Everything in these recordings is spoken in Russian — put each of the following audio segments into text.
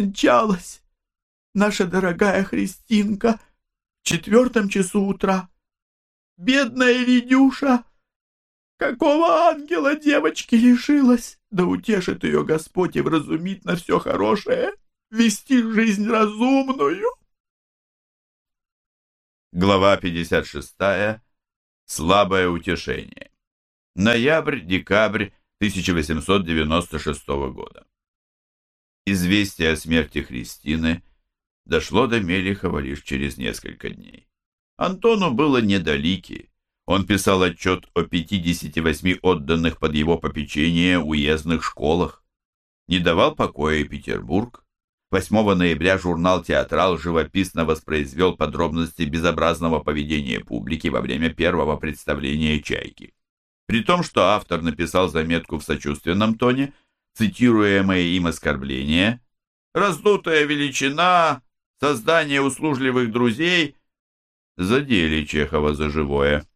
скончалась наша дорогая Христинка в четвертом часу утра. Бедная Лидюша! Какого ангела девочки лишилась? Да утешит ее Господь и вразумит на все хорошее, вести жизнь разумную. Глава 56. Слабое утешение. Ноябрь-декабрь 1896 года. Известие о смерти Христины дошло до Мелихова лишь через несколько дней. Антону было недалики. Он писал отчет о 58 отданных под его попечение уездных школах. Не давал покоя Петербург. 8 ноября журнал «Театрал» живописно воспроизвел подробности безобразного поведения публики во время первого представления «Чайки». При том, что автор написал заметку в сочувственном тоне, цитируемое им оскорбление «Раздутая величина, создание услужливых друзей» задели Чехова за живое.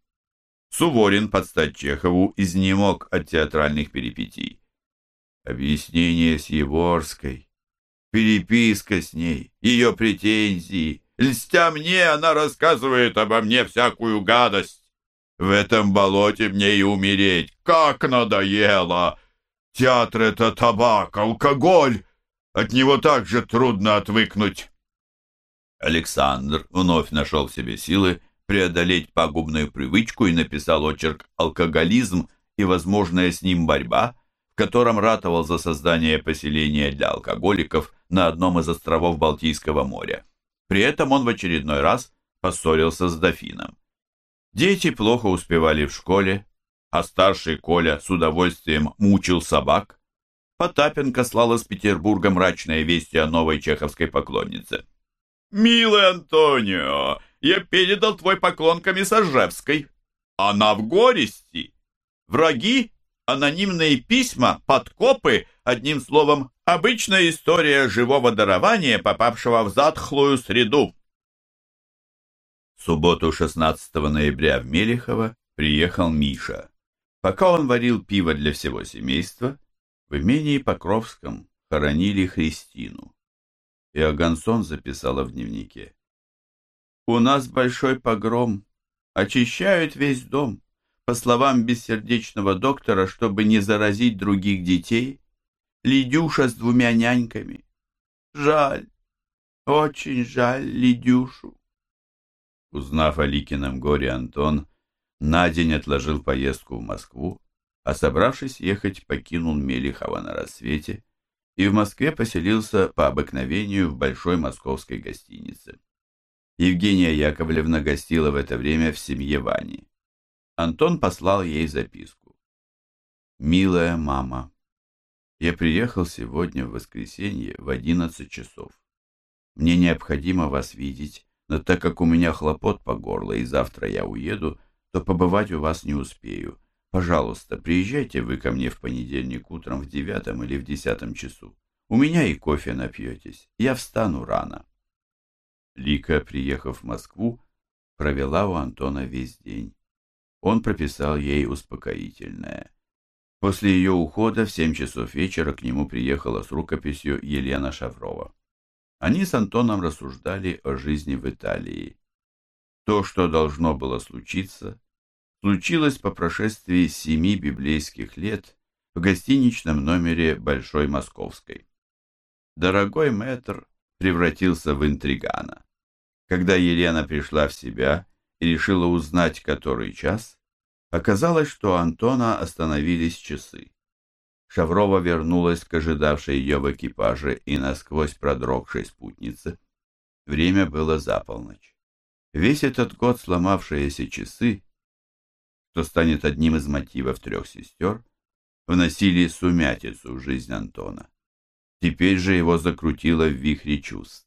Суворин под стать Чехову изнемог от театральных перипетий. Объяснение с Еворской, переписка с ней, ее претензии. Льстя мне, она рассказывает обо мне всякую гадость. В этом болоте мне и умереть. Как надоело! Театр — это табак, алкоголь. От него так же трудно отвыкнуть. Александр вновь нашел в себе силы преодолеть пагубную привычку и написал очерк «Алкоголизм и возможная с ним борьба», в котором ратовал за создание поселения для алкоголиков на одном из островов Балтийского моря. При этом он в очередной раз поссорился с дофином. Дети плохо успевали в школе, а старший Коля с удовольствием мучил собак. Потапенко слал из Петербурга мрачные вести о новой чеховской поклоннице. «Милый Антонио, я передал твой поклон комиссаржевской. Она в горести. Враги, анонимные письма, подкопы, одним словом, обычная история живого дарования, попавшего в затхлую среду». В субботу 16 ноября в Мелехово приехал Миша. Пока он варил пиво для всего семейства, в имении Покровском хоронили Христину. И Агансон записала в дневнике. «У нас большой погром. Очищают весь дом. По словам бессердечного доктора, чтобы не заразить других детей. Лидюша с двумя няньками. Жаль, очень жаль Лидюшу». Узнав о Ликином горе, Антон на день отложил поездку в Москву, а собравшись ехать, покинул Мелихова на рассвете и в Москве поселился по обыкновению в большой московской гостинице. Евгения Яковлевна гостила в это время в семье Вани. Антон послал ей записку. «Милая мама, я приехал сегодня в воскресенье в одиннадцать часов. Мне необходимо вас видеть, но так как у меня хлопот по горло и завтра я уеду, то побывать у вас не успею. Пожалуйста, приезжайте вы ко мне в понедельник утром в девятом или в десятом часу. У меня и кофе напьетесь. Я встану рано. Лика, приехав в Москву, провела у Антона весь день. Он прописал ей успокоительное. После ее ухода в семь часов вечера к нему приехала с рукописью Елена Шаврова. Они с Антоном рассуждали о жизни в Италии. То, что должно было случиться, случилось по прошествии семи библейских лет в гостиничном номере Большой Московской. Дорогой мэтр превратился в интригана. Когда Елена пришла в себя и решила узнать, который час, оказалось, что Антона остановились часы. Шаврова вернулась к ожидавшей ее в экипаже и насквозь продрогшей спутнице. Время было за полночь. Весь этот год сломавшиеся часы что станет одним из мотивов трех сестер, вносили сумятицу в жизнь Антона. Теперь же его закрутило в вихре чувств.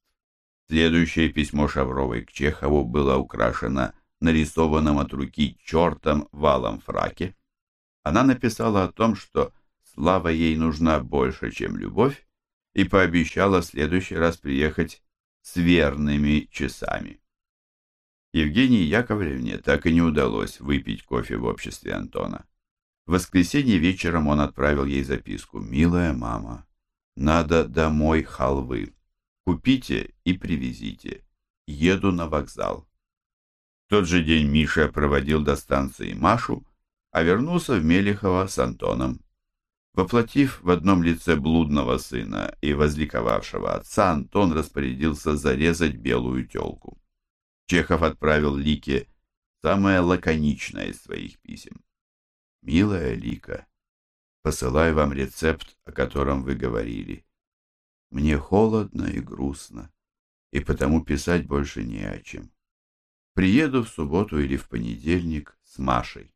Следующее письмо Шавровой к Чехову было украшено нарисованным от руки чертом валом фраке. Она написала о том, что слава ей нужна больше, чем любовь, и пообещала в следующий раз приехать с верными часами. Евгении Яковлевне так и не удалось выпить кофе в обществе Антона. В воскресенье вечером он отправил ей записку. «Милая мама, надо домой халвы. Купите и привезите. Еду на вокзал. В тот же день Миша проводил до станции Машу, а вернулся в Мелехово с Антоном. Воплотив в одном лице блудного сына и возликовавшего отца, Антон распорядился зарезать белую телку. Чехов отправил Лике самое лаконичное из своих писем. «Милая Лика, посылаю вам рецепт, о котором вы говорили. Мне холодно и грустно, и потому писать больше не о чем. Приеду в субботу или в понедельник с Машей».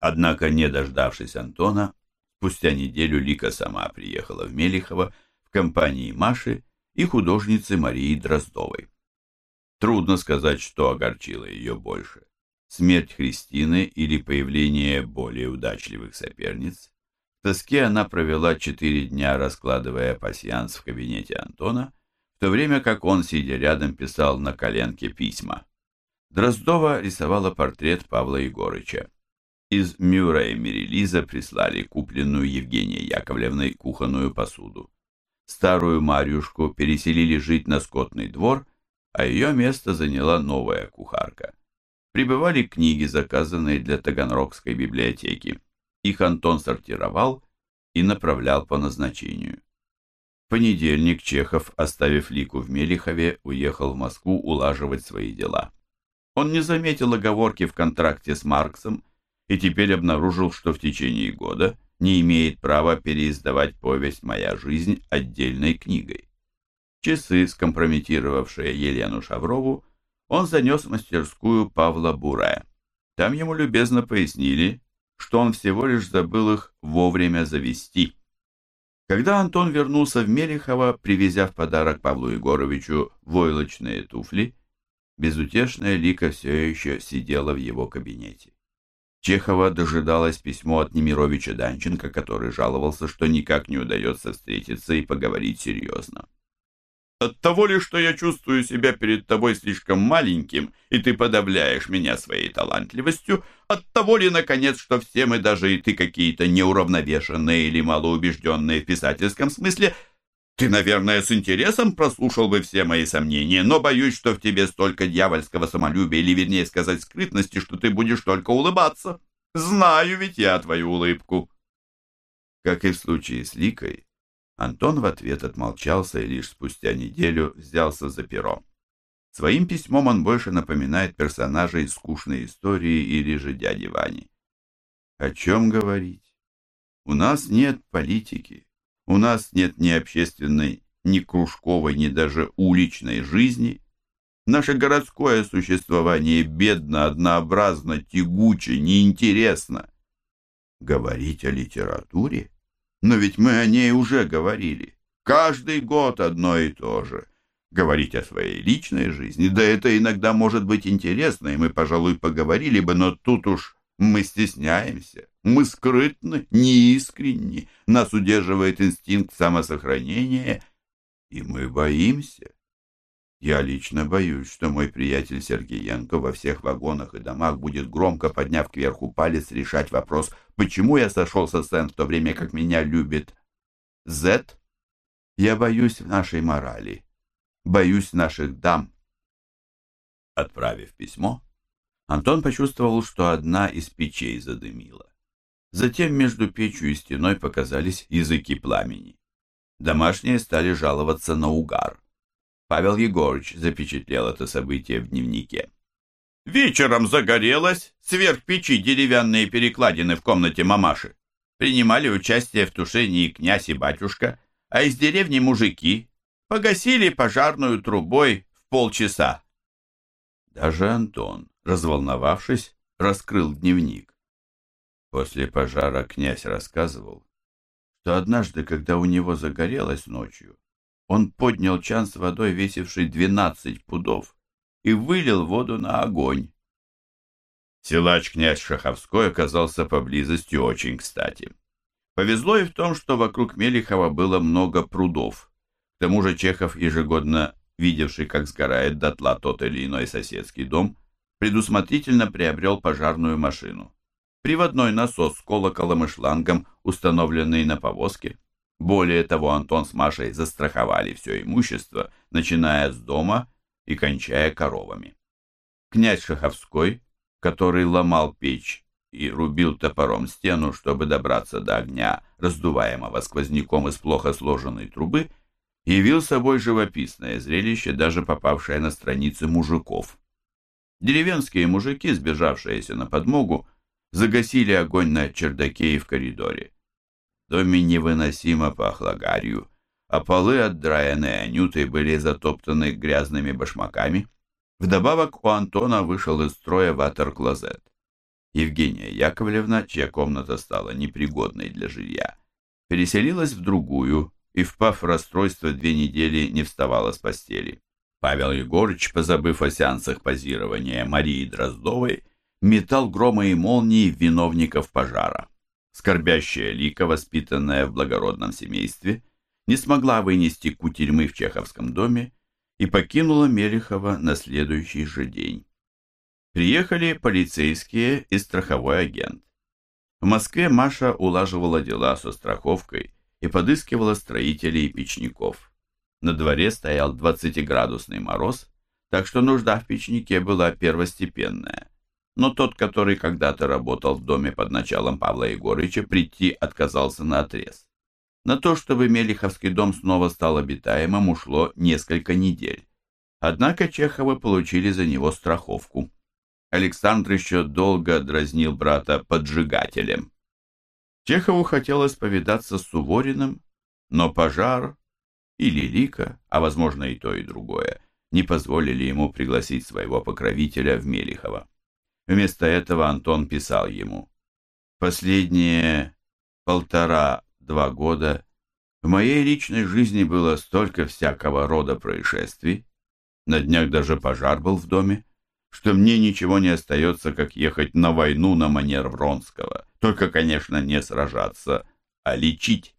Однако, не дождавшись Антона, Спустя неделю Лика сама приехала в Мелихово в компании Маши и художницы Марии Дроздовой. Трудно сказать, что огорчило ее больше. Смерть Христины или появление более удачливых соперниц. В тоске она провела четыре дня, раскладывая пасьянс в кабинете Антона, в то время как он, сидя рядом, писал на коленке письма. Дроздова рисовала портрет Павла Егорыча. Из Мюра и Мерилиза прислали купленную Евгенией Яковлевной кухонную посуду. Старую Марьюшку переселили жить на скотный двор, а ее место заняла новая кухарка. Прибывали книги, заказанные для Таганрогской библиотеки. Их Антон сортировал и направлял по назначению. В понедельник Чехов, оставив Лику в Мелихове, уехал в Москву улаживать свои дела. Он не заметил оговорки в контракте с Марксом, и теперь обнаружил, что в течение года не имеет права переиздавать повесть «Моя жизнь» отдельной книгой. Часы, скомпрометировавшие Елену Шаврову, он занес в мастерскую Павла Бурая. Там ему любезно пояснили, что он всего лишь забыл их вовремя завести. Когда Антон вернулся в Мелехово, привезя в подарок Павлу Егоровичу войлочные туфли, безутешная Лика все еще сидела в его кабинете. Чехова дожидалось письмо от Немировича Данченко, который жаловался, что никак не удается встретиться и поговорить серьезно. «От того ли, что я чувствую себя перед тобой слишком маленьким, и ты подавляешь меня своей талантливостью, от того ли, наконец, что все мы, даже и ты, какие-то неуравновешенные или малоубежденные в писательском смысле, ты, наверное, с интересом прослушал бы все мои сомнения, но боюсь, что в тебе столько дьявольского самолюбия, или, вернее сказать, скрытности, что ты будешь только улыбаться. Знаю ведь я твою улыбку. Как и в случае с Ликой, Антон в ответ отмолчался и лишь спустя неделю взялся за перо. Своим письмом он больше напоминает персонажей скучной истории или же дяди Вани. О чем говорить? У нас нет политики. У нас нет ни общественной, ни кружковой, ни даже уличной жизни. Наше городское существование бедно, однообразно, тягуче, неинтересно. Говорить о литературе? Но ведь мы о ней уже говорили. Каждый год одно и то же. Говорить о своей личной жизни, да это иногда может быть интересно, и мы, пожалуй, поговорили бы, но тут уж мы стесняемся, мы скрытны, неискренни, нас удерживает инстинкт самосохранения, и мы боимся. Я лично боюсь, что мой приятель Сергеенко во всех вагонах и домах будет громко, подняв кверху палец, решать вопрос, почему я сошел со сцен в то время, как меня любит Зет. Я боюсь нашей морали, боюсь наших дам. Отправив письмо, Антон почувствовал, что одна из печей задымила. Затем между печью и стеной показались языки пламени. Домашние стали жаловаться на угар. Павел Егорович запечатлел это событие в дневнике. Вечером загорелось, сверх печи деревянные перекладины в комнате мамаши. Принимали участие в тушении князь и батюшка, а из деревни мужики погасили пожарную трубой в полчаса. Даже Антон, разволновавшись, раскрыл дневник. После пожара князь рассказывал, что однажды, когда у него загорелось ночью, он поднял чан с водой, весивший двенадцать пудов, и вылил воду на огонь. Силач князь Шаховской оказался поблизости очень кстати. Повезло и в том, что вокруг Мелихова было много прудов. К тому же Чехов, ежегодно видевший, как сгорает дотла тот или иной соседский дом, предусмотрительно приобрел пожарную машину. Приводной насос с колоколом и шлангом, установленный на повозке. Более того, Антон с Машей застраховали все имущество, начиная с дома и кончая коровами. Князь Шаховской, который ломал печь и рубил топором стену, чтобы добраться до огня, раздуваемого сквозняком из плохо сложенной трубы, явил собой живописное зрелище, даже попавшее на страницы мужиков. Деревенские мужики, сбежавшиеся на подмогу, загасили огонь на чердаке и в коридоре. Доме невыносимо пахло гарью, а полы, отдраенные анютой, были затоптаны грязными башмаками. Вдобавок у Антона вышел из строя ватер-клозет. Евгения Яковлевна, чья комната стала непригодной для жилья, переселилась в другую и, впав в расстройство, две недели не вставала с постели. Павел Егорыч, позабыв о сеансах позирования Марии Дроздовой, метал громы и молнии в виновников пожара. Скорбящая Лика, воспитанная в благородном семействе, не смогла вынести кутерьмы в Чеховском доме и покинула Мелехова на следующий же день. Приехали полицейские и страховой агент. В Москве Маша улаживала дела со страховкой и подыскивала строителей и печников. На дворе стоял 20-градусный мороз, так что нужда в печнике была первостепенная. Но тот, который когда-то работал в доме под началом Павла Егорыча, прийти отказался на отрез. На то, чтобы Мелиховский дом снова стал обитаемым, ушло несколько недель. Однако Чеховы получили за него страховку. Александр еще долго дразнил брата поджигателем. Чехову хотелось повидаться с Сувориным, но пожар или Лика, а возможно и то, и другое, не позволили ему пригласить своего покровителя в Мелихово. Вместо этого Антон писал ему «Последние полтора-два года в моей личной жизни было столько всякого рода происшествий, на днях даже пожар был в доме, что мне ничего не остается, как ехать на войну на манер Вронского. Только, конечно, не сражаться, а лечить.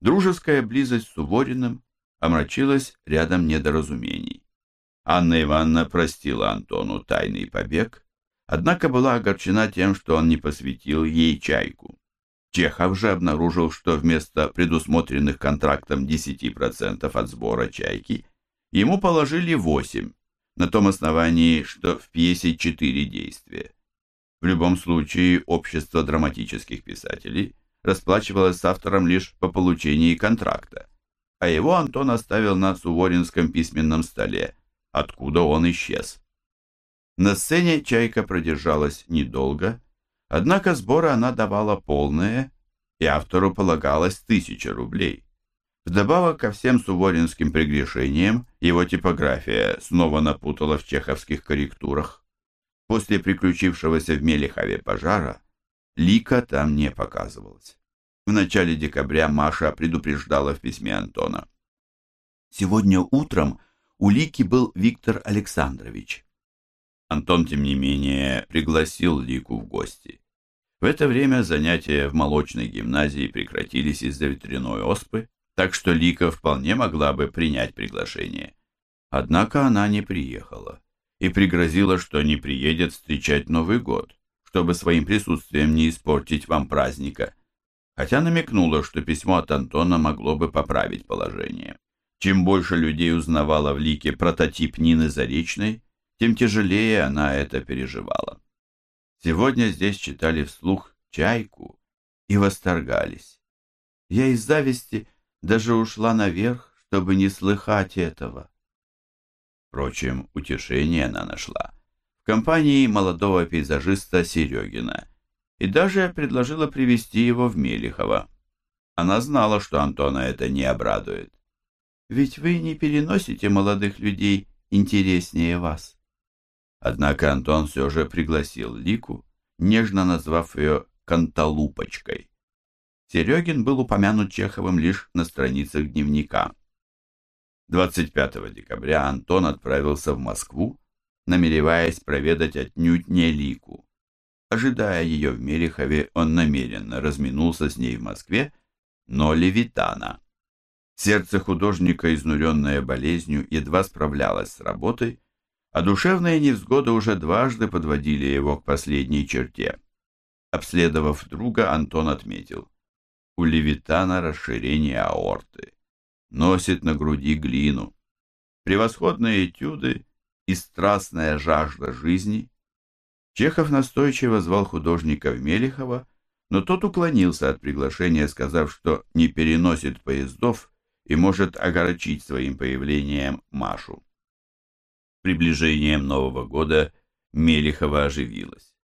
Дружеская близость с Сувориным омрачилась рядом недоразумений. Анна Ивановна простила Антону тайный побег, однако была огорчена тем, что он не посвятил ей чайку. Чехов же обнаружил, что вместо предусмотренных контрактом 10% от сбора чайки ему положили 8%, на том основании, что в пьесе четыре действия. В любом случае, общество драматических писателей расплачивалось с автором лишь по получении контракта, а его Антон оставил на Суворинском письменном столе, откуда он исчез. На сцене «Чайка» продержалась недолго, однако сборы она давала полные, и автору полагалось тысяча рублей. Вдобавок ко всем суворинским прегрешениям, его типография снова напутала в чеховских корректурах. После приключившегося в Мелехове пожара Лика там не показывалась. В начале декабря Маша предупреждала в письме Антона. Сегодня утром у Лики был Виктор Александрович. Антон, тем не менее, пригласил Лику в гости. В это время занятия в молочной гимназии прекратились из-за ветряной оспы, так что Лика вполне могла бы принять приглашение. Однако она не приехала и пригрозила, что не приедет встречать Новый год, чтобы своим присутствием не испортить вам праздника, хотя намекнула, что письмо от Антона могло бы поправить положение. Чем больше людей узнавала в Лике прототип Нины Заречной, тем тяжелее она это переживала. Сегодня здесь читали вслух «Чайку» и восторгались. Я из зависти даже ушла наверх, чтобы не слыхать этого. Впрочем, утешение она нашла в компании молодого пейзажиста Серегина и даже предложила привести его в Мелихово. Она знала, что Антона это не обрадует. «Ведь вы не переносите молодых людей интереснее вас». Однако Антон все же пригласил Лику, нежно назвав ее «канталупочкой». Серегин был упомянут Чеховым лишь на страницах дневника. 25 декабря Антон отправился в Москву, намереваясь проведать отнюдь не Лику. Ожидая ее в Мерехове, он намеренно разминулся с ней в Москве, но Левитана. Сердце художника, изнуренное болезнью, едва справлялось с работой, а душевные невзгоды уже дважды подводили его к последней черте. Обследовав друга, Антон отметил. У Левитана расширение аорты. Носит на груди глину. Превосходные этюды и страстная жажда жизни. Чехов настойчиво звал художника в Мелехова, но тот уклонился от приглашения, сказав, что не переносит поездов и может огорчить своим появлением Машу. Приближением Нового года Мелехова оживилась.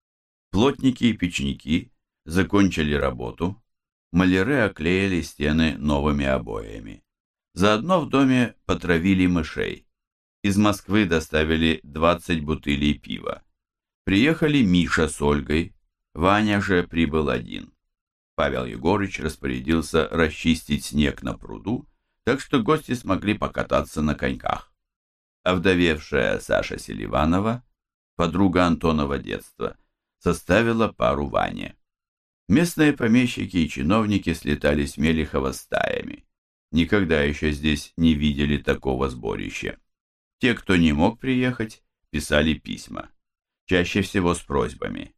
Плотники и печники закончили работу, маляры оклеили стены новыми обоями. Заодно в доме потравили мышей. Из Москвы доставили 20 бутылей пива. Приехали Миша с Ольгой, Ваня же прибыл один. Павел Егорыч распорядился расчистить снег на пруду, так что гости смогли покататься на коньках. Овдовевшая Саша Селиванова, подруга Антонова детства, составила пару Ване. Местные помещики и чиновники слетали с Мелихова стаями. Никогда еще здесь не видели такого сборища. Те, кто не мог приехать, писали письма. Чаще всего с просьбами.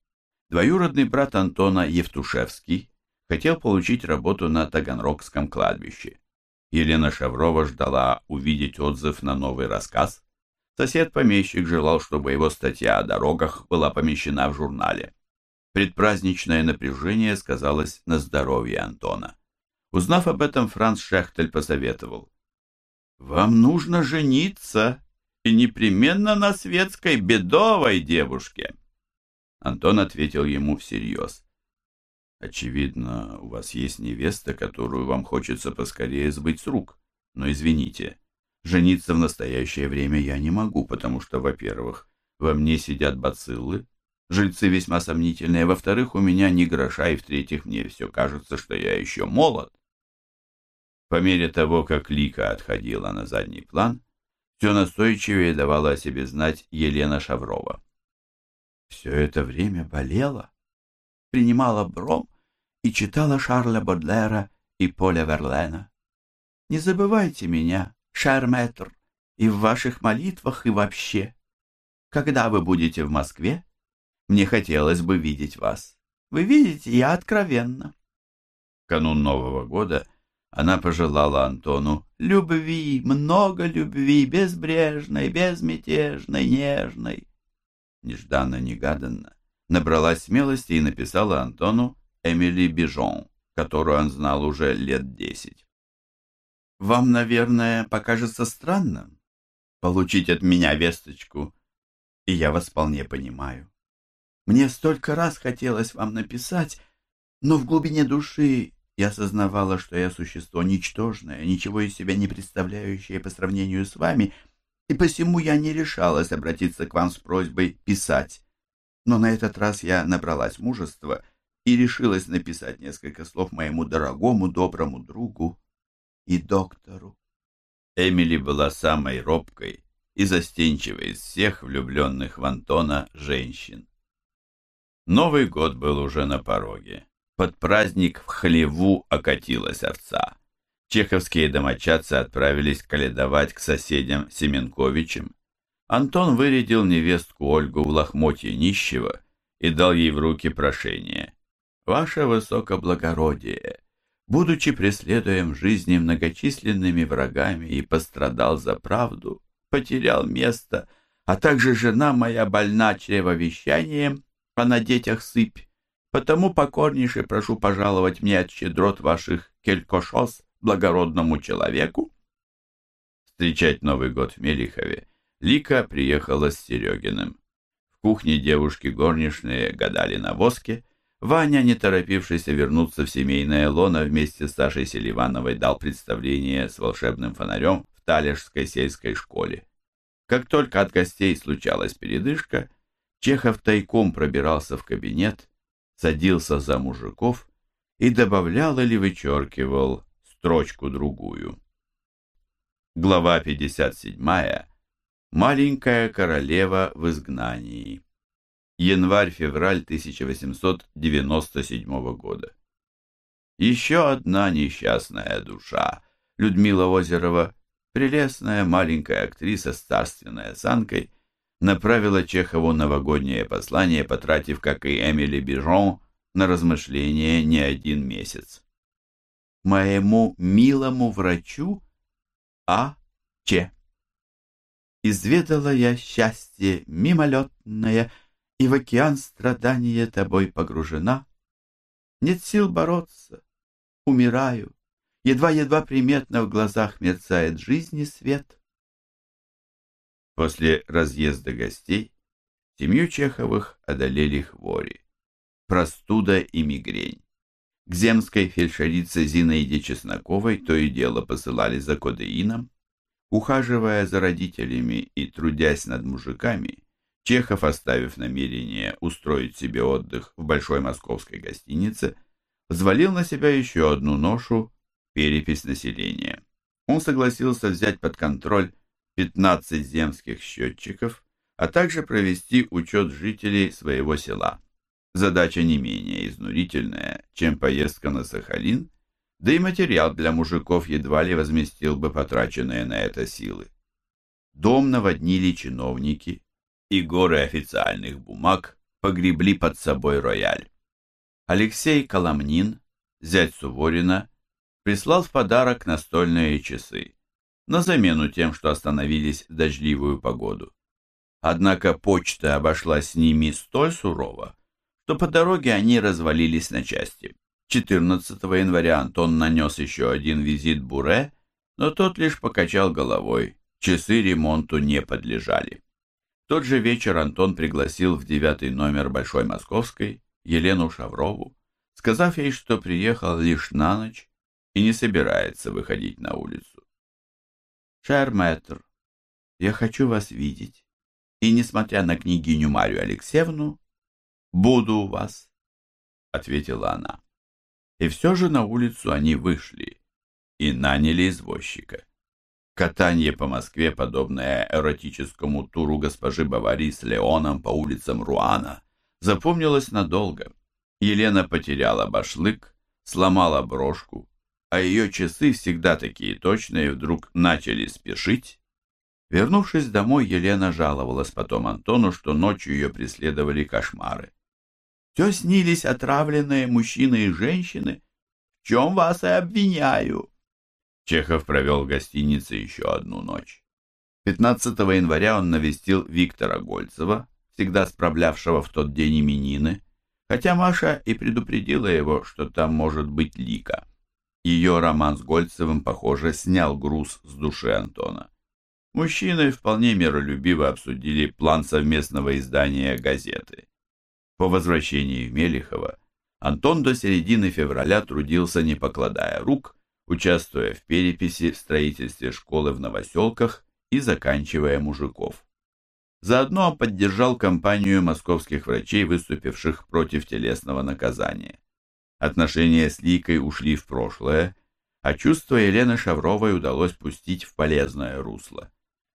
Двоюродный брат Антона Евтушевский хотел получить работу на Таганрогском кладбище. Елена Шаврова ждала увидеть отзыв на новый рассказ. Сосед-помещик желал, чтобы его статья о дорогах была помещена в журнале. Предпраздничное напряжение сказалось на здоровье Антона. Узнав об этом, Франц Шехтель посоветовал. «Вам нужно жениться, и непременно на светской бедовой девушке». Антон ответил ему всерьез. «Очевидно, у вас есть невеста, которую вам хочется поскорее сбыть с рук. Но извините, жениться в настоящее время я не могу, потому что, во-первых, во мне сидят бациллы, жильцы весьма сомнительные, во-вторых, у меня ни гроша, и в-третьих, мне все кажется, что я еще молод». По мере того, как Лика отходила на задний план, все настойчивее давала о себе знать Елена Шаврова все это время болела, принимала бром и читала Шарля Бодлера и Поля Верлена. Не забывайте меня, шарметр, и в ваших молитвах, и вообще. Когда вы будете в Москве, мне хотелось бы видеть вас. Вы видите, я откровенна. В канун Нового года она пожелала Антону любви, много любви, безбрежной, безмятежной, нежной нежданно-негаданно, набралась смелости и написала Антону Эмили Бижон, которую он знал уже лет десять. «Вам, наверное, покажется странным получить от меня весточку, и я вас вполне понимаю. Мне столько раз хотелось вам написать, но в глубине души я осознавала, что я существо ничтожное, ничего из себя не представляющее по сравнению с вами — и посему я не решалась обратиться к вам с просьбой писать. Но на этот раз я набралась мужества и решилась написать несколько слов моему дорогому доброму другу и доктору. Эмили была самой робкой и застенчивой из всех влюбленных в Антона женщин. Новый год был уже на пороге. Под праздник в хлеву окатилась овца чеховские домочадцы отправились каледовать к соседям Семенковичам. Антон вырядил невестку Ольгу в лохмотье нищего и дал ей в руки прошение. «Ваше высокоблагородие, будучи преследуем жизни многочисленными врагами и пострадал за правду, потерял место, а также жена моя больна чревовещанием, а на детях сыпь, потому покорнейше прошу пожаловать мне от щедрот ваших келькошос благородному человеку. Встречать Новый год в Мелихове Лика приехала с Серегиным. В кухне девушки горничные гадали на воске. Ваня, не торопившийся вернуться в семейное лоно, вместе с Сашей Селивановой дал представление с волшебным фонарем в Талежской сельской школе. Как только от гостей случалась передышка, Чехов тайком пробирался в кабинет, садился за мужиков и добавлял или вычеркивал строчку-другую. Глава 57. Маленькая королева в изгнании. Январь-февраль 1897 года. Еще одна несчастная душа. Людмила Озерова, прелестная маленькая актриса с царственной осанкой, направила Чехову новогоднее послание, потратив, как и Эмили Бижон, на размышления не один месяц. моему милому врачу А. Ч. Изведала я счастье мимолетное, И в океан страдания тобой погружена. Нет сил бороться, умираю, Едва-едва приметно в глазах мерцает жизни свет. После разъезда гостей семью Чеховых одолели хвори, простуда и мигрень. К земской фельдшерице Зинаиде Чесноковой то и дело посылали за кодеином. Ухаживая за родителями и трудясь над мужиками, Чехов, оставив намерение устроить себе отдых в большой московской гостинице, взвалил на себя еще одну ношу – перепись населения. Он согласился взять под контроль 15 земских счетчиков, а также провести учет жителей своего села. Задача не менее изнурительная, чем поездка на Сахалин, да и материал для мужиков едва ли возместил бы потраченные на это силы. Дом наводнили чиновники, и горы официальных бумаг погребли под собой рояль. Алексей Коломнин, зять Суворина, прислал в подарок настольные часы, на замену тем, что остановились в дождливую погоду. Однако почта обошлась с ними столь сурово, что по дороге они развалились на части. 14 января Антон нанес еще один визит Буре, но тот лишь покачал головой, часы ремонту не подлежали. Тот же вечер Антон пригласил в девятый номер Большой Московской Елену Шаврову, сказав ей, что приехал лишь на ночь и не собирается выходить на улицу. «Шер мэтр, я хочу вас видеть, и, несмотря на княгиню Марию Алексеевну, буду у вас», — ответила она. И все же на улицу они вышли и наняли извозчика. Катание по Москве, подобное эротическому туру госпожи Бавари с Леоном по улицам Руана, запомнилось надолго. Елена потеряла башлык, сломала брошку, а ее часы, всегда такие точные, вдруг начали спешить. Вернувшись домой, Елена жаловалась потом Антону, что ночью ее преследовали кошмары. Все снились отравленные мужчины и женщины. В чем вас и обвиняю. Чехов провел в гостинице еще одну ночь. 15 января он навестил Виктора Гольцева, всегда справлявшего в тот день именины, хотя Маша и предупредила его, что там может быть Лика. Ее роман с Гольцевым, похоже, снял груз с души Антона. Мужчины вполне миролюбиво обсудили план совместного издания газеты. По возвращении в Мелихово Антон до середины февраля трудился, не покладая рук, участвуя в переписи в строительстве школы в Новоселках и заканчивая мужиков. Заодно поддержал кампанию московских врачей, выступивших против телесного наказания. Отношения с Ликой ушли в прошлое, а чувство Елены Шавровой удалось пустить в полезное русло.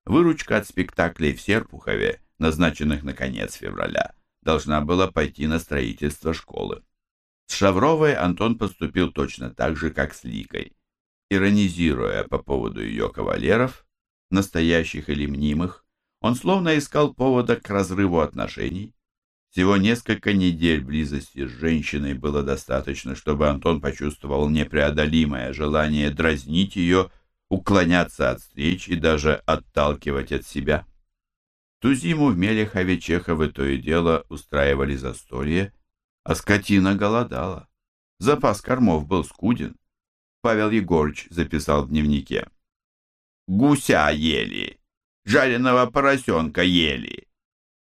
Выручка от спектаклей в Серпухове, назначенных на конец февраля, должна была пойти на строительство школы. С Шавровой Антон поступил точно так же, как с Ликой. Иронизируя по поводу ее кавалеров, настоящих или мнимых, он словно искал повода к разрыву отношений. Всего несколько недель близости с женщиной было достаточно, чтобы Антон почувствовал непреодолимое желание дразнить ее, уклоняться от встреч и даже отталкивать от себя. Ту зиму в Мелехове Чеховы то и дело устраивали застолье, а скотина голодала. Запас кормов был скуден. Павел Егорыч записал в дневнике. «Гуся ели, жареного поросенка ели.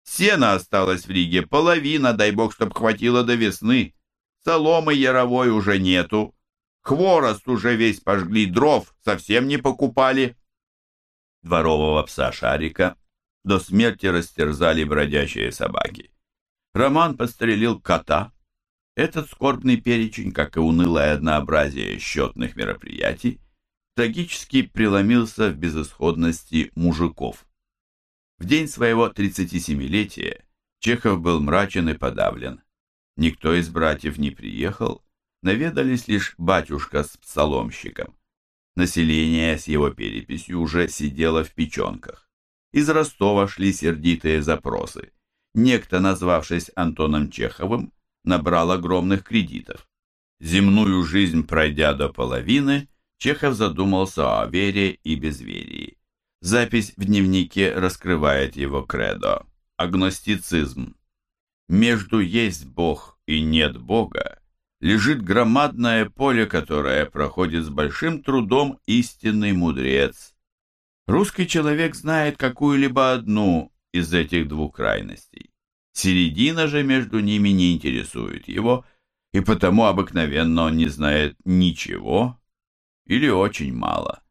Сена осталось в Риге, половина, дай бог, чтоб хватило до весны. Соломы яровой уже нету. Хворост уже весь пожгли, дров совсем не покупали». Дворового пса Шарика до смерти растерзали бродячие собаки. Роман подстрелил кота. Этот скорбный перечень, как и унылое однообразие счетных мероприятий, трагически преломился в безысходности мужиков. В день своего 37-летия Чехов был мрачен и подавлен. Никто из братьев не приехал, наведались лишь батюшка с псаломщиком. Население с его переписью уже сидело в печенках. Из Ростова шли сердитые запросы. Некто, назвавшись Антоном Чеховым, набрал огромных кредитов. Земную жизнь пройдя до половины, Чехов задумался о вере и безверии. Запись в дневнике раскрывает его кредо. Агностицизм. Между есть Бог и нет Бога лежит громадное поле, которое проходит с большим трудом истинный мудрец. Русский человек знает какую-либо одну из этих двух крайностей. Середина же между ними не интересует его, и потому обыкновенно он не знает ничего или очень мало.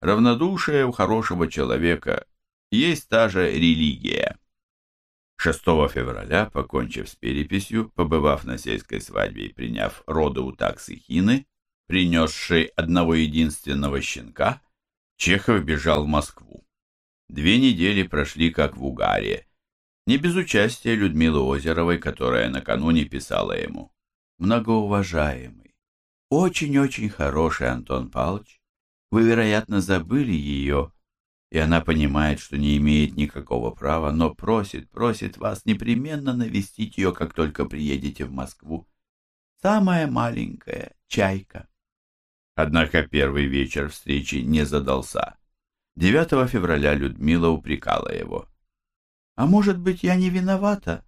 Равнодушие у хорошего человека есть та же религия. 6 февраля, покончив с переписью, побывав на сельской свадьбе и приняв роды у таксы Хины, принесшей одного единственного щенка, Чехов бежал в Москву. Две недели прошли как в угаре, не без участия Людмилы Озеровой, которая накануне писала ему. «Многоуважаемый, очень-очень хороший Антон Павлович, вы, вероятно, забыли ее, и она понимает, что не имеет никакого права, но просит, просит вас непременно навестить ее, как только приедете в Москву. Самая маленькая чайка». Однако первый вечер встречи не задался. 9 февраля Людмила упрекала его. «А может быть, я не виновата?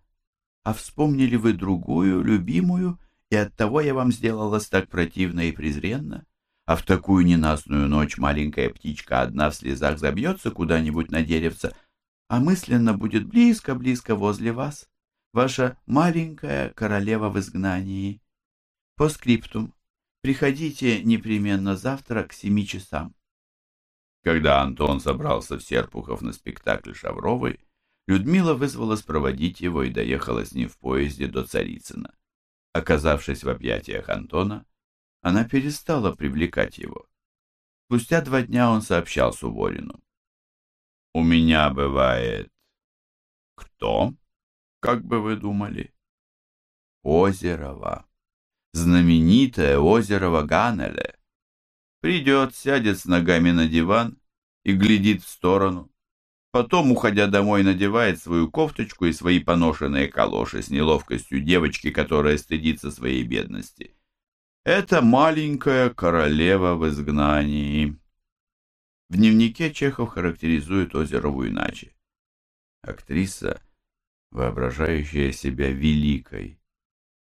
А вспомнили вы другую, любимую, и оттого я вам сделалась так противно и презренно? А в такую ненастную ночь маленькая птичка одна в слезах забьется куда-нибудь на деревце, а мысленно будет близко-близко возле вас, ваша маленькая королева в изгнании. По скриптум. Приходите непременно завтра к семи часам. Когда Антон собрался в Серпухов на спектакль «Шавровый», Людмила вызвалась проводить его и доехала с ним в поезде до Царицына. Оказавшись в объятиях Антона, она перестала привлекать его. Спустя два дня он сообщал Суворину. «У меня бывает...» «Кто?» «Как бы вы думали?» «Озерово. Знаменитое озерово Ганеле. Придет, сядет с ногами на диван и глядит в сторону. Потом, уходя домой, надевает свою кофточку и свои поношенные калоши с неловкостью девочки, которая стыдится своей бедности. Это маленькая королева в изгнании. В дневнике Чехов характеризует Озерову иначе. Актриса, воображающая себя великой,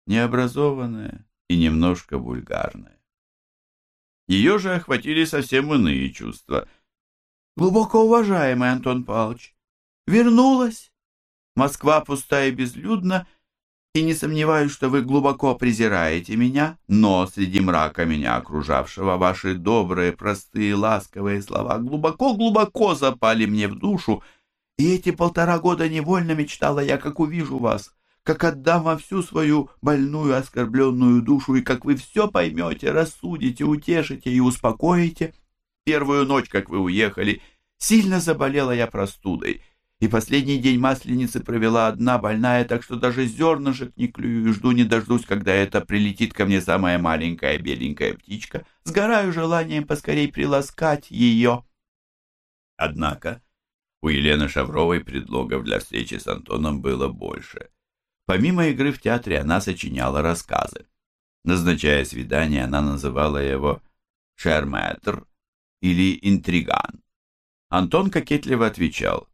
необразованная и немножко вульгарная. Ее же охватили совсем иные чувства. «Глубоко уважаемый Антон Павлович, вернулась. Москва пустая и безлюдна, и не сомневаюсь, что вы глубоко презираете меня, но среди мрака меня окружавшего ваши добрые, простые, ласковые слова глубоко-глубоко запали мне в душу, и эти полтора года невольно мечтала я, как увижу вас, как отдам вам всю свою больную, оскорбленную душу, и как вы все поймете, рассудите, утешите и успокоите. Первую ночь, как вы уехали, сильно заболела я простудой, и последний день масленицы провела одна больная, так что даже зернышек не клюю и жду не дождусь, когда это прилетит ко мне самая маленькая беленькая птичка. Сгораю желанием поскорей приласкать ее. Однако у Елены Шавровой предлогов для встречи с Антоном было больше — Помимо игры в театре она сочиняла рассказы. Назначая свидание, она называла его «шерметр» или «интриган». Антон кокетливо отвечал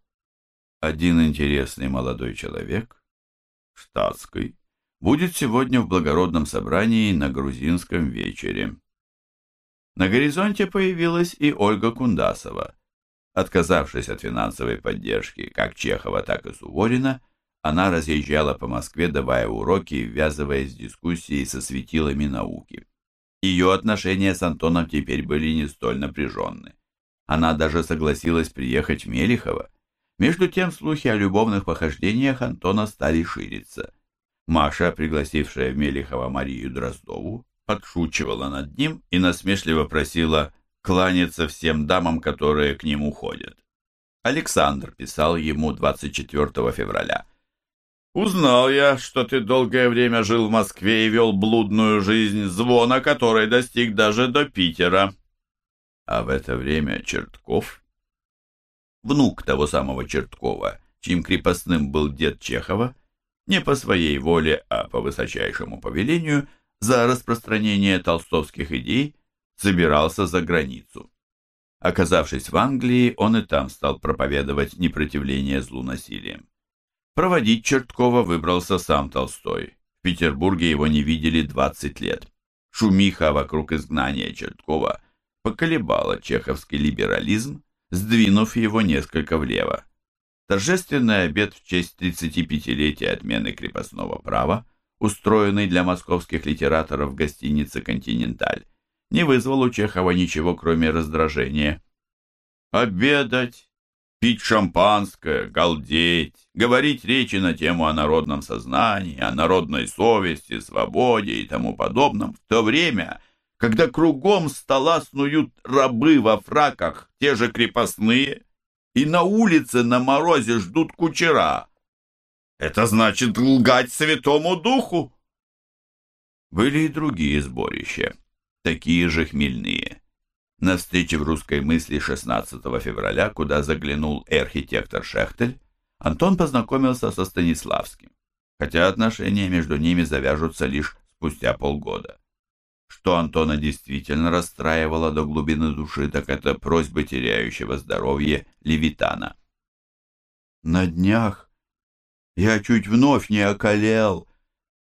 «Один интересный молодой человек, штатский, будет сегодня в благородном собрании на грузинском вечере». На горизонте появилась и Ольга Кундасова. Отказавшись от финансовой поддержки как Чехова, так и Суворина, она разъезжала по Москве, давая уроки и ввязываясь в дискуссии со светилами науки. Ее отношения с Антоном теперь были не столь напряженны. Она даже согласилась приехать в Мелихово. Между тем слухи о любовных похождениях Антона стали шириться. Маша, пригласившая в Мелихово Марию Дроздову, подшучивала над ним и насмешливо просила кланяться всем дамам, которые к нему ходят. Александр писал ему 24 февраля. Узнал я, что ты долгое время жил в Москве и вел блудную жизнь, звона которой достиг даже до Питера. А в это время Чертков, внук того самого Черткова, чьим крепостным был дед Чехова, не по своей воле, а по высочайшему повелению, за распространение толстовских идей собирался за границу. Оказавшись в Англии, он и там стал проповедовать непротивление злу насилием. Проводить Черткова выбрался сам Толстой. В Петербурге его не видели 20 лет. Шумиха вокруг изгнания Черткова поколебала чеховский либерализм, сдвинув его несколько влево. Торжественный обед в честь 35-летия отмены крепостного права, устроенный для московских литераторов в гостинице «Континенталь», не вызвал у Чехова ничего, кроме раздражения. Обедать, пить шампанское, галдеть, говорить речи на тему о народном сознании, о народной совести, свободе и тому подобном, в то время, когда кругом стола снуют рабы во фраках, те же крепостные, и на улице на морозе ждут кучера. Это значит лгать Святому Духу. Были и другие сборища такие же хмельные. На встрече в русской мысли 16 февраля, куда заглянул архитектор Шехтель, Антон познакомился со Станиславским, хотя отношения между ними завяжутся лишь спустя полгода. Что Антона действительно расстраивало до глубины души, так это просьбы теряющего здоровье Левитана. «На днях я чуть вновь не околел»,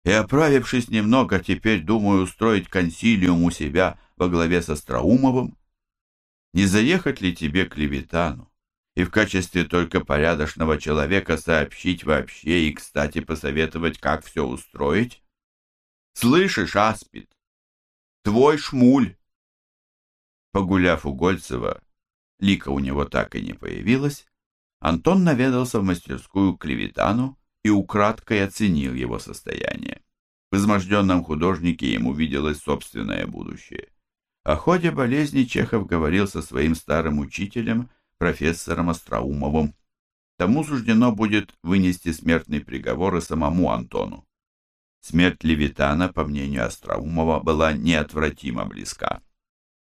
и, оправившись немного, теперь думаю устроить консилиум у себя во главе со Страумовым. Не заехать ли тебе к Левитану и в качестве только порядочного человека сообщить вообще и, кстати, посоветовать, как все устроить? Слышишь, Аспид? Твой шмуль. Погуляв у Гольцева, лика у него так и не появилась, Антон наведался в мастерскую к Левитану, и украдкой оценил его состояние. В изможденном художнике ему виделось собственное будущее. О ходе болезни Чехов говорил со своим старым учителем, профессором Остроумовым. Тому суждено будет вынести смертный приговор и самому Антону. Смерть Левитана, по мнению Остроумова, была неотвратимо близка.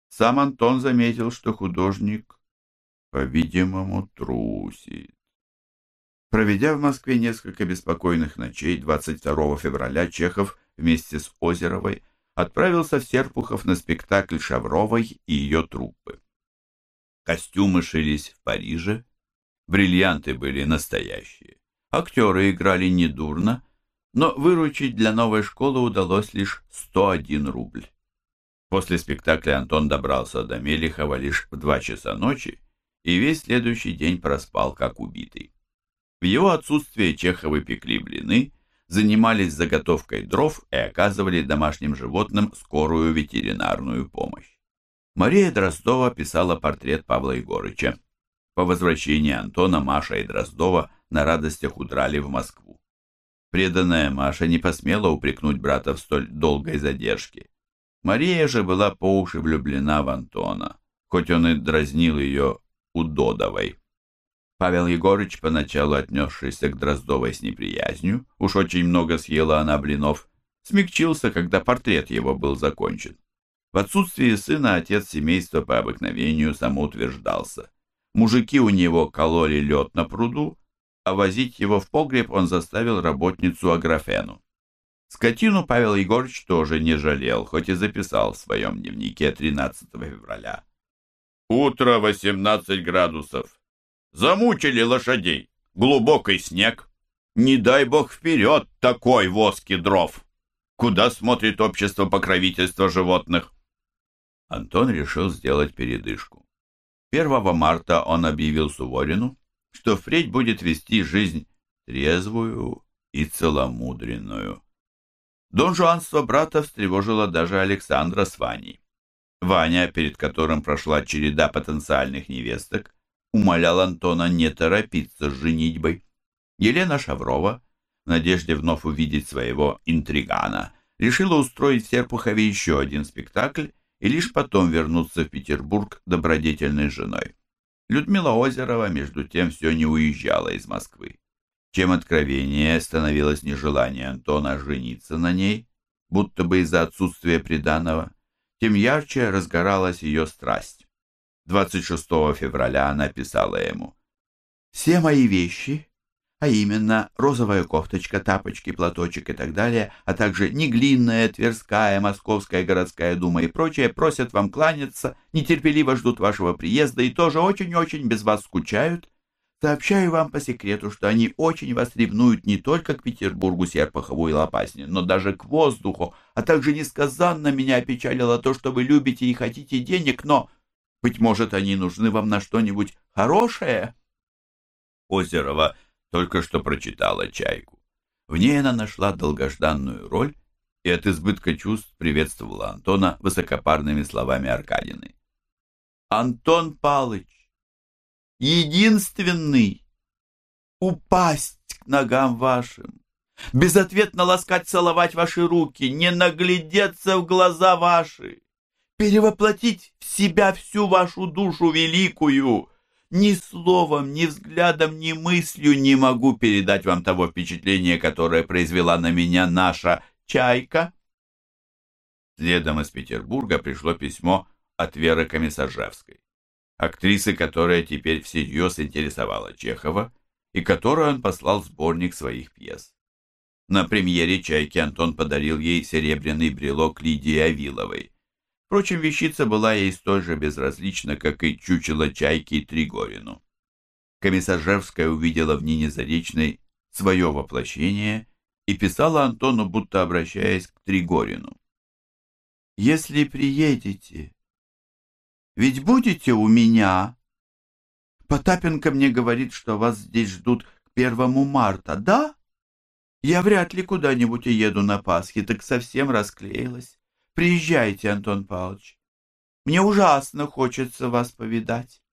Сам Антон заметил, что художник, по-видимому, трусит. Проведя в Москве несколько беспокойных ночей, 22 февраля Чехов вместе с Озеровой отправился в Серпухов на спектакль Шавровой и ее труппы. Костюмы шились в Париже, бриллианты были настоящие. Актеры играли недурно, но выручить для новой школы удалось лишь 101 рубль. После спектакля Антон добрался до Мелихова лишь в два часа ночи и весь следующий день проспал как убитый. В его отсутствие Чеховы пекли блины, занимались заготовкой дров и оказывали домашним животным скорую ветеринарную помощь. Мария Дроздова писала портрет Павла Егорыча. По возвращении Антона Маша и Дроздова на радостях удрали в Москву. Преданная Маша не посмела упрекнуть брата в столь долгой задержке. Мария же была по уши влюблена в Антона, хоть он и дразнил ее Удодовой. Павел Егорыч, поначалу отнесшийся к Дроздовой с неприязнью, уж очень много съела она блинов, смягчился, когда портрет его был закончен. В отсутствие сына отец семейства по обыкновению самоутверждался. Мужики у него кололи лед на пруду, а возить его в погреб он заставил работницу Аграфену. Скотину Павел Егорович тоже не жалел, хоть и записал в своем дневнике 13 февраля. «Утро 18 градусов. Замучили лошадей. Глубокий снег. Не дай бог вперед такой воски дров. Куда смотрит общество покровительства животных? Антон решил сделать передышку. 1 марта он объявил Суворину, что впредь будет вести жизнь трезвую и целомудренную. Донжуанство брата встревожило даже Александра с Ваней. Ваня, перед которым прошла череда потенциальных невесток, умолял Антона не торопиться с женитьбой. Елена Шаврова, в надежде вновь увидеть своего интригана, решила устроить в Серпухове еще один спектакль и лишь потом вернуться в Петербург добродетельной женой. Людмила Озерова, между тем, все не уезжала из Москвы. Чем откровеннее становилось нежелание Антона жениться на ней, будто бы из-за отсутствия приданого, тем ярче разгоралась ее страсть. 26 февраля она писала ему. «Все мои вещи а именно розовая кофточка, тапочки, платочек и так далее, а также Неглинная, Тверская, Московская городская дума и прочее, просят вам кланяться, нетерпеливо ждут вашего приезда и тоже очень-очень без вас скучают. Сообщаю вам по секрету, что они очень вас ревнуют не только к Петербургу, Серпахову и Лопасне, но даже к воздуху, а также несказанно меня опечалило то, что вы любите и хотите денег, но, быть может, они нужны вам на что-нибудь хорошее?» Озерова только что прочитала «Чайку». В ней она нашла долгожданную роль и от избытка чувств приветствовала Антона высокопарными словами Аркадины. «Антон Палыч, единственный, упасть к ногам вашим, безответно ласкать, целовать ваши руки, не наглядеться в глаза ваши, перевоплотить в себя всю вашу душу великую, ни словом, ни взглядом, ни мыслью не могу передать вам того впечатления, которое произвела на меня наша чайка. Следом из Петербурга пришло письмо от Веры Комиссаржевской, актрисы, которая теперь всерьез интересовала Чехова и которой он послал сборник своих пьес. На премьере «Чайки» Антон подарил ей серебряный брелок Лидии Авиловой, Впрочем, вещица была ей столь же безразлична, как и чучело чайки Тригорину. Комиссаржевская увидела в Нине Заречной свое воплощение и писала Антону, будто обращаясь к Тригорину. «Если приедете, ведь будете у меня?» Потапенко мне говорит, что вас здесь ждут к первому марта, да? Я вряд ли куда-нибудь уеду на Пасхе, так совсем расклеилась. Приезжайте, Антон Павлович. Мне ужасно хочется вас повидать.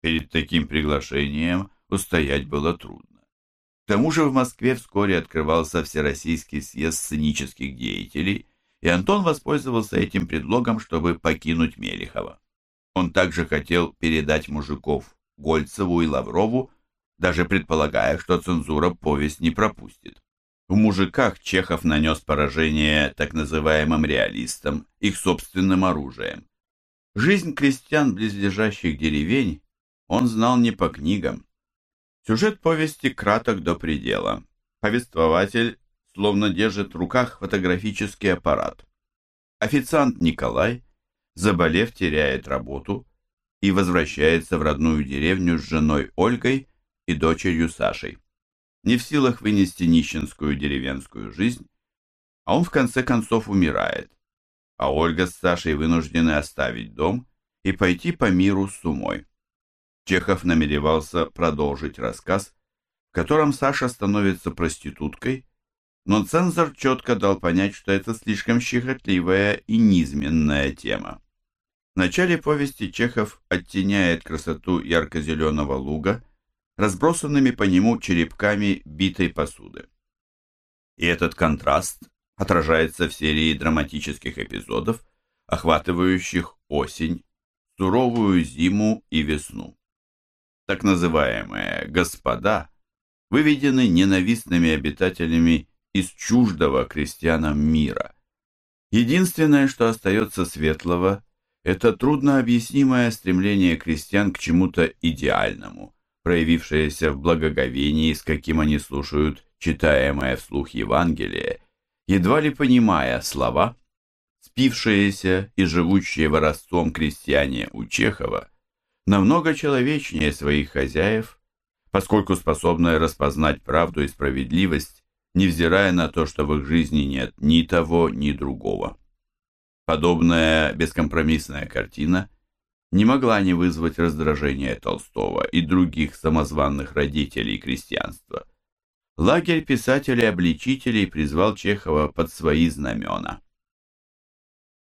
Перед таким приглашением устоять было трудно. К тому же в Москве вскоре открывался Всероссийский съезд сценических деятелей, и Антон воспользовался этим предлогом, чтобы покинуть Мелехова. Он также хотел передать мужиков Гольцеву и Лаврову, даже предполагая, что цензура повесть не пропустит. В «Мужиках» Чехов нанес поражение так называемым реалистам, их собственным оружием. Жизнь крестьян близлежащих деревень он знал не по книгам. Сюжет повести краток до предела. Повествователь словно держит в руках фотографический аппарат. Официант Николай, заболев, теряет работу и возвращается в родную деревню с женой Ольгой и дочерью Сашей не в силах вынести нищенскую деревенскую жизнь, а он в конце концов умирает, а Ольга с Сашей вынуждены оставить дом и пойти по миру с умой. Чехов намеревался продолжить рассказ, в котором Саша становится проституткой, но цензор четко дал понять, что это слишком щекотливая и низменная тема. В начале повести Чехов оттеняет красоту ярко-зеленого луга разбросанными по нему черепками битой посуды. И этот контраст отражается в серии драматических эпизодов, охватывающих осень, суровую зиму и весну. Так называемые «господа» выведены ненавистными обитателями из чуждого крестьянам мира. Единственное, что остается светлого, это труднообъяснимое стремление крестьян к чему-то идеальному – проявившееся в благоговении, с каким они слушают читаемое вслух Евангелие, едва ли понимая слова, спившиеся и живущие воростом крестьяне у Чехова, намного человечнее своих хозяев, поскольку способны распознать правду и справедливость, невзирая на то, что в их жизни нет ни того, ни другого. Подобная бескомпромиссная картина – не могла не вызвать раздражения Толстого и других самозванных родителей крестьянства. Лагерь писателей-обличителей призвал Чехова под свои знамена.